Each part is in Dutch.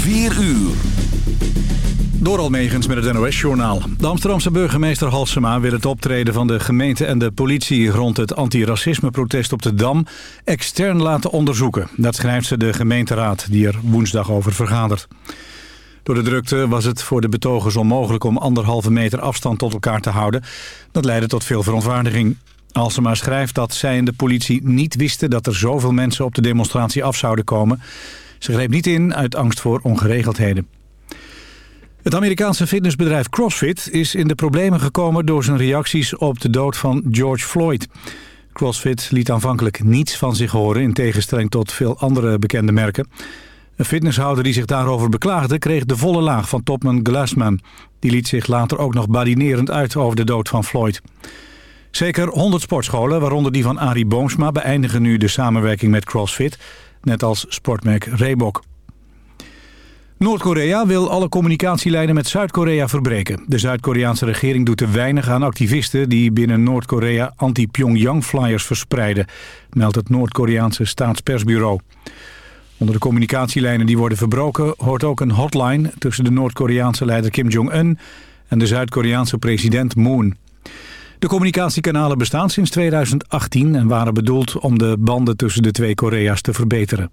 4 uur. Door Almegens met het NOS-journaal. De Amsterdamse burgemeester Halsema wil het optreden van de gemeente en de politie... rond het antiracisme-protest op de Dam extern laten onderzoeken. Dat schrijft ze de gemeenteraad, die er woensdag over vergadert. Door de drukte was het voor de betogers onmogelijk om anderhalve meter afstand tot elkaar te houden. Dat leidde tot veel verontwaardiging. Halsema schrijft dat zij en de politie niet wisten dat er zoveel mensen op de demonstratie af zouden komen. Ze greep niet in uit angst voor ongeregeldheden. Het Amerikaanse fitnessbedrijf CrossFit is in de problemen gekomen door zijn reacties op de dood van George Floyd. CrossFit liet aanvankelijk niets van zich horen in tegenstelling tot veel andere bekende merken. Een fitnesshouder die zich daarover beklaagde kreeg de volle laag van topman Glassman. Die liet zich later ook nog badinerend uit over de dood van Floyd. Zeker 100 sportscholen, waaronder die van Arie Boomsma, beëindigen nu de samenwerking met CrossFit, net als sportmerk Reebok. Noord-Korea wil alle communicatielijnen met Zuid-Korea verbreken. De Zuid-Koreaanse regering doet te weinig aan activisten... die binnen Noord-Korea anti-Pyongyang-flyers verspreiden... meldt het Noord-Koreaanse staatspersbureau. Onder de communicatielijnen die worden verbroken... hoort ook een hotline tussen de Noord-Koreaanse leider Kim Jong-un... en de Zuid-Koreaanse president Moon. De communicatiekanalen bestaan sinds 2018... en waren bedoeld om de banden tussen de twee Korea's te verbeteren.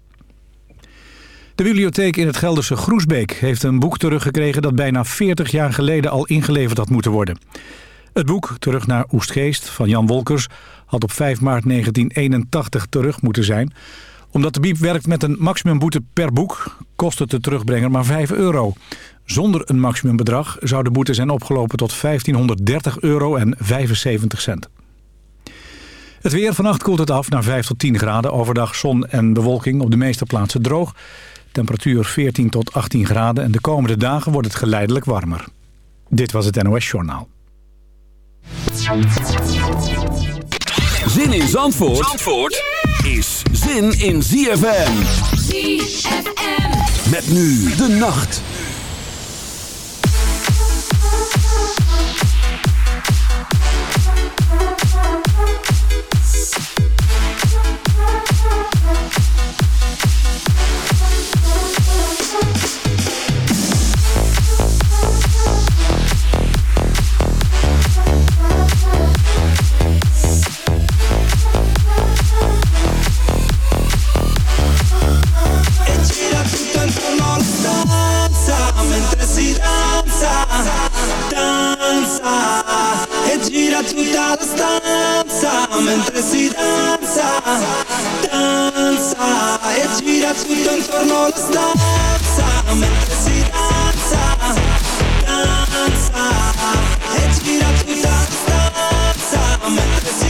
De bibliotheek in het Gelderse Groesbeek heeft een boek teruggekregen... dat bijna 40 jaar geleden al ingeleverd had moeten worden. Het boek, Terug naar Oestgeest, van Jan Wolkers... had op 5 maart 1981 terug moeten zijn. Omdat de biep werkt met een maximumboete per boek... kost het de terugbrenger maar 5 euro. Zonder een maximumbedrag zou de boete zijn opgelopen tot 1530 euro en 75 cent. Het weer vannacht koelt het af naar 5 tot 10 graden. Overdag zon en bewolking op de meeste plaatsen droog. Temperatuur 14 tot 18 graden en de komende dagen wordt het geleidelijk warmer. Dit was het NOS Journaal. Zin in Zandvoort, Zandvoort is zin in ZFM. ZFM. Met nu de nacht. Gira tutta la stanza mentre si danza, danza. E gira tutto intorno alla stanza mentre si danza, danza. E gira tutta la stanza mentre si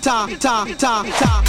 ta ta ta ta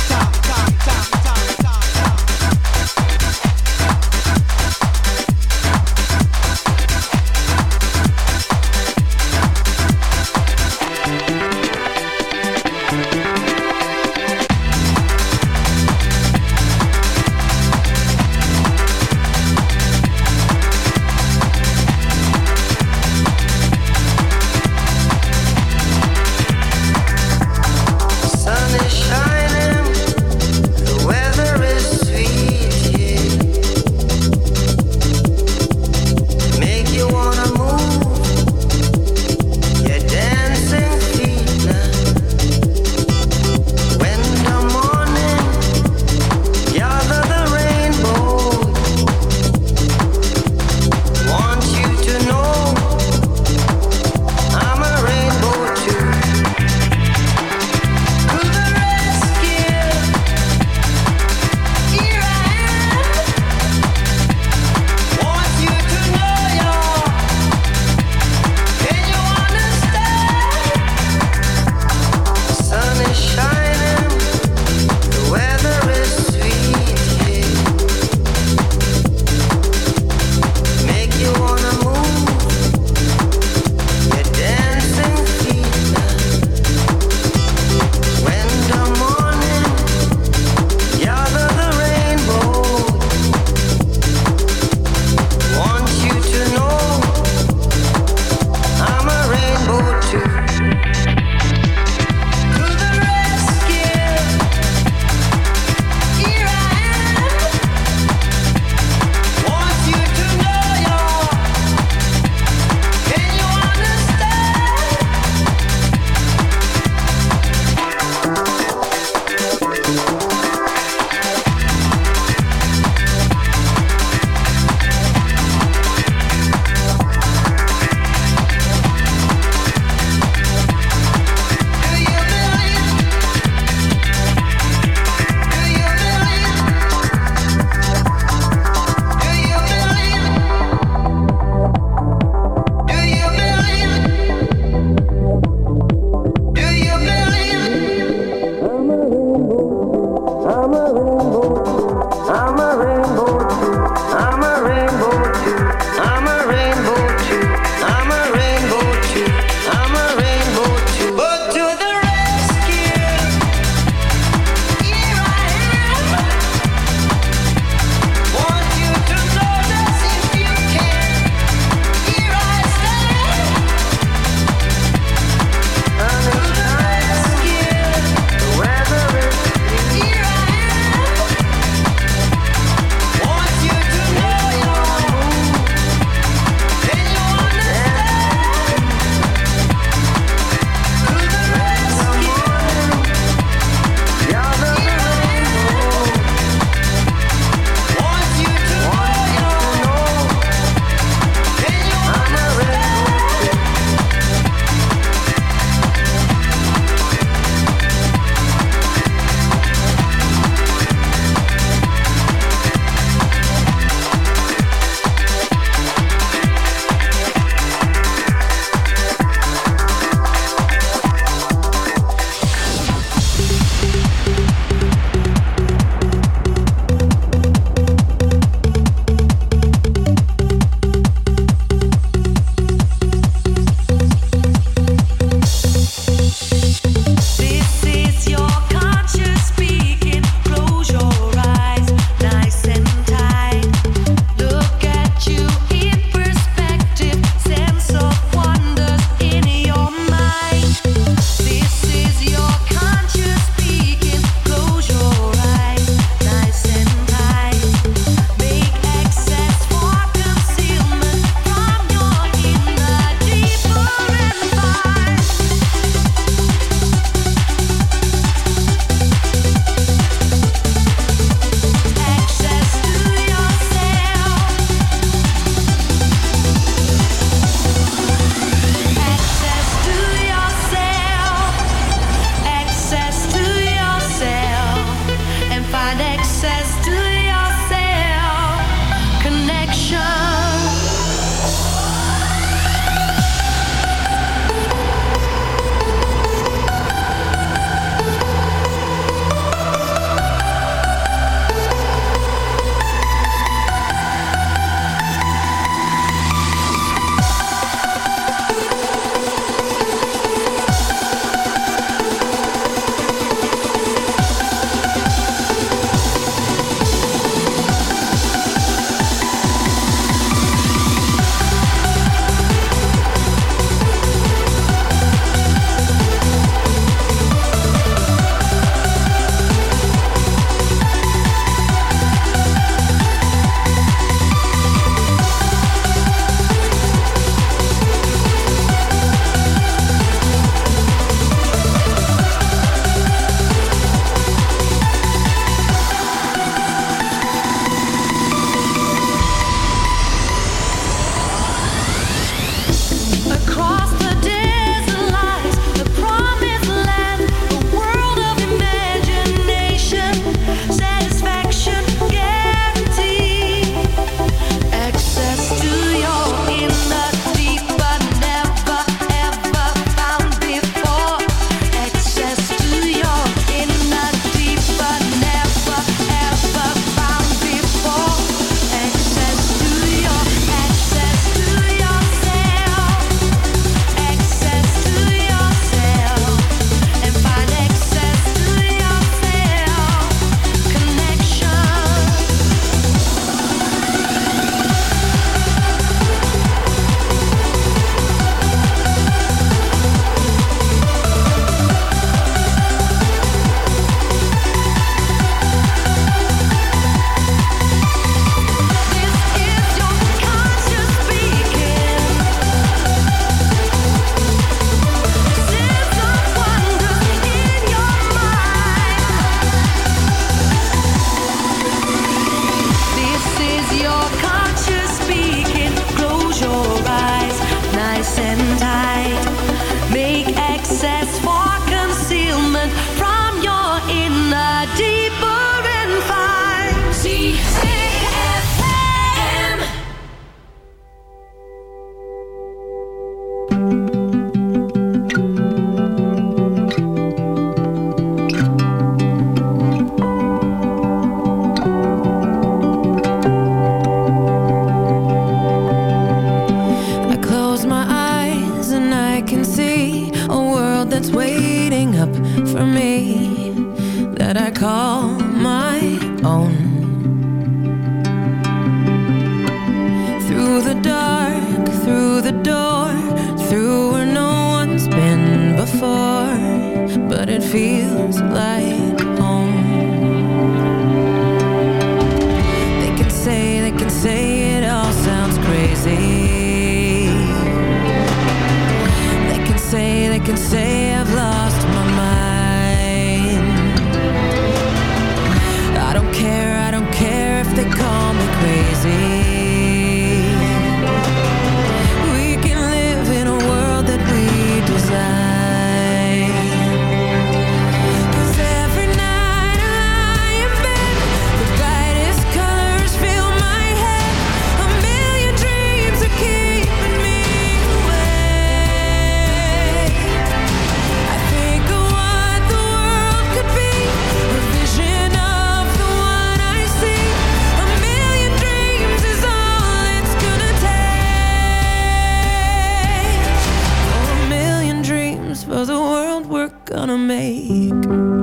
for the world we're gonna make.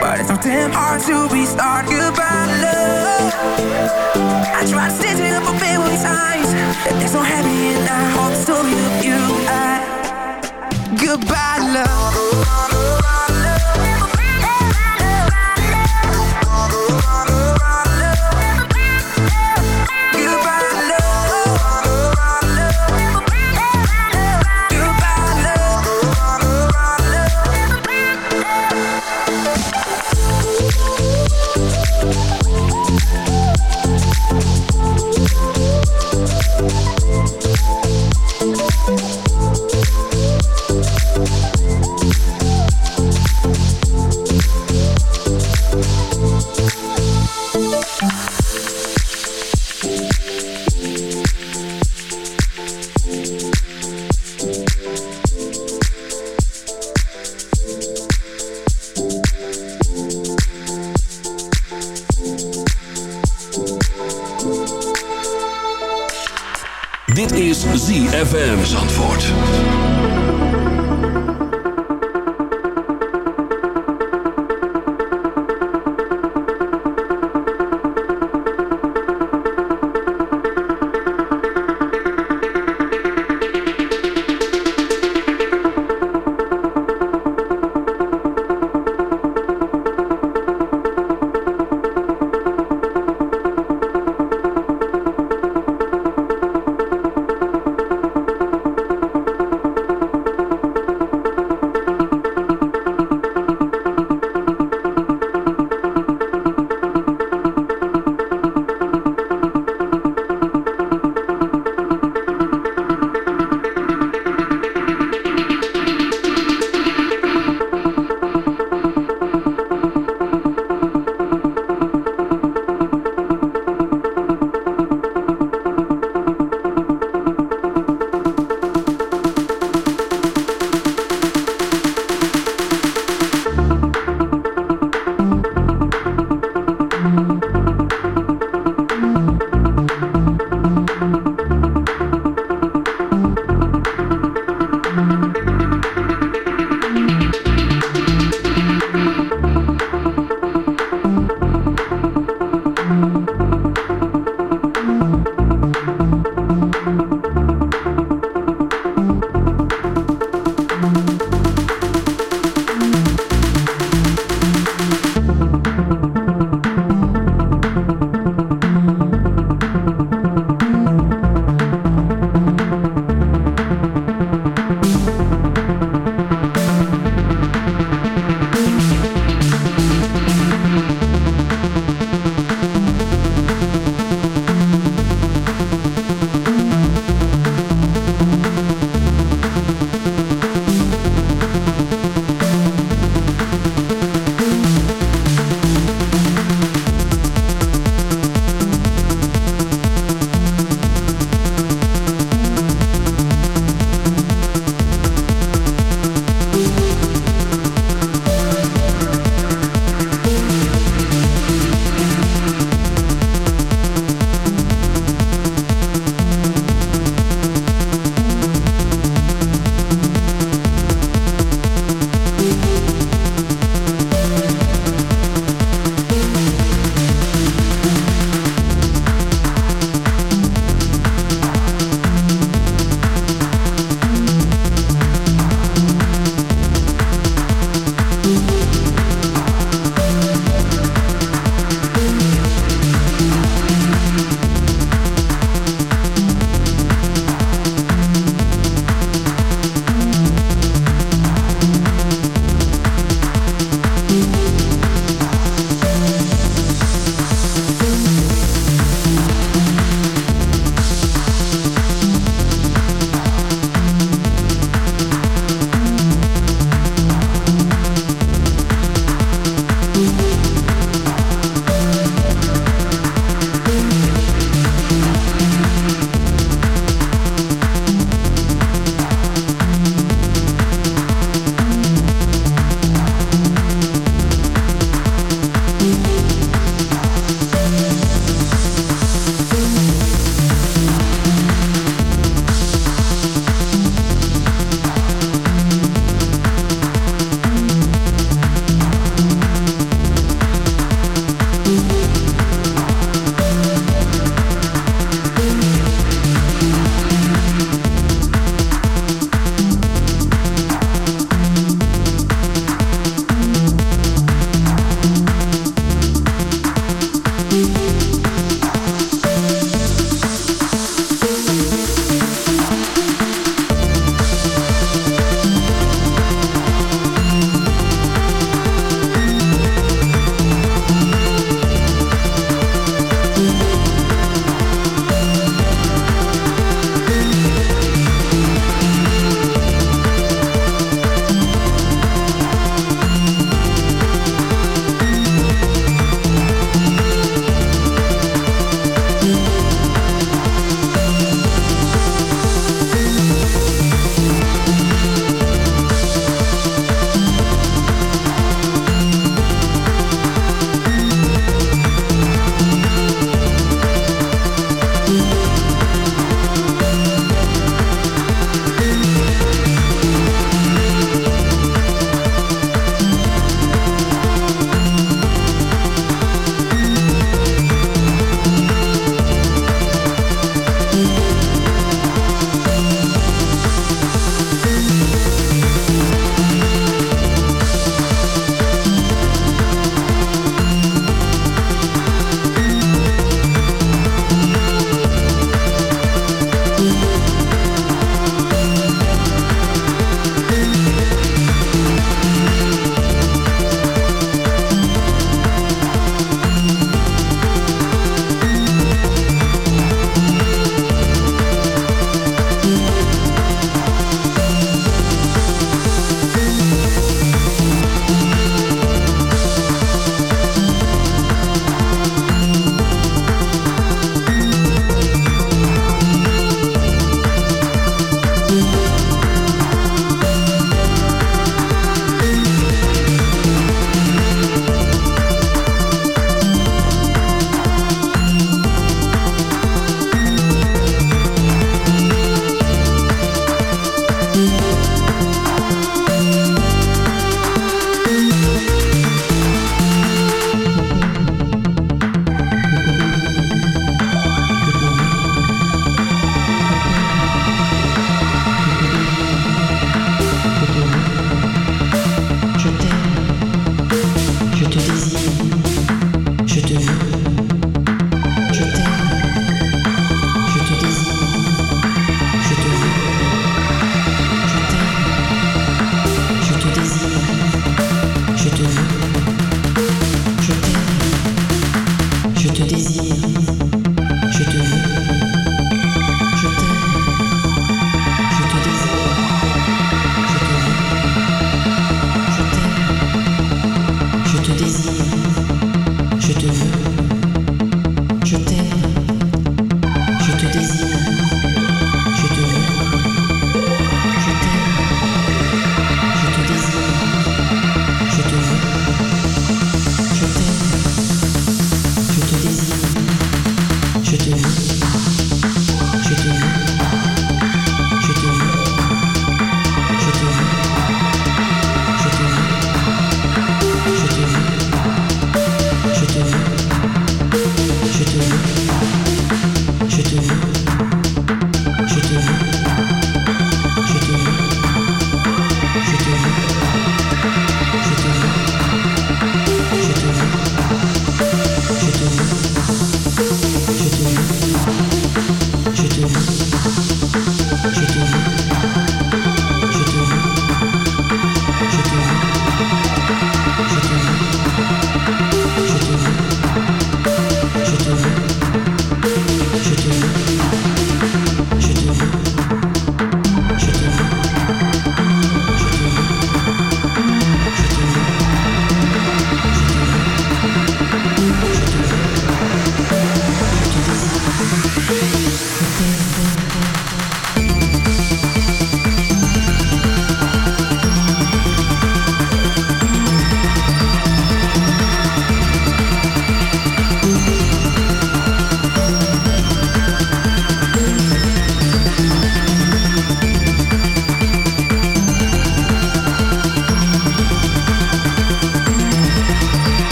but it's so damn hard to be stark about love. I try to stitch it up a bit with times. They're so happy and I hope so you, you, I. Goodbye, love.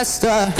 disaster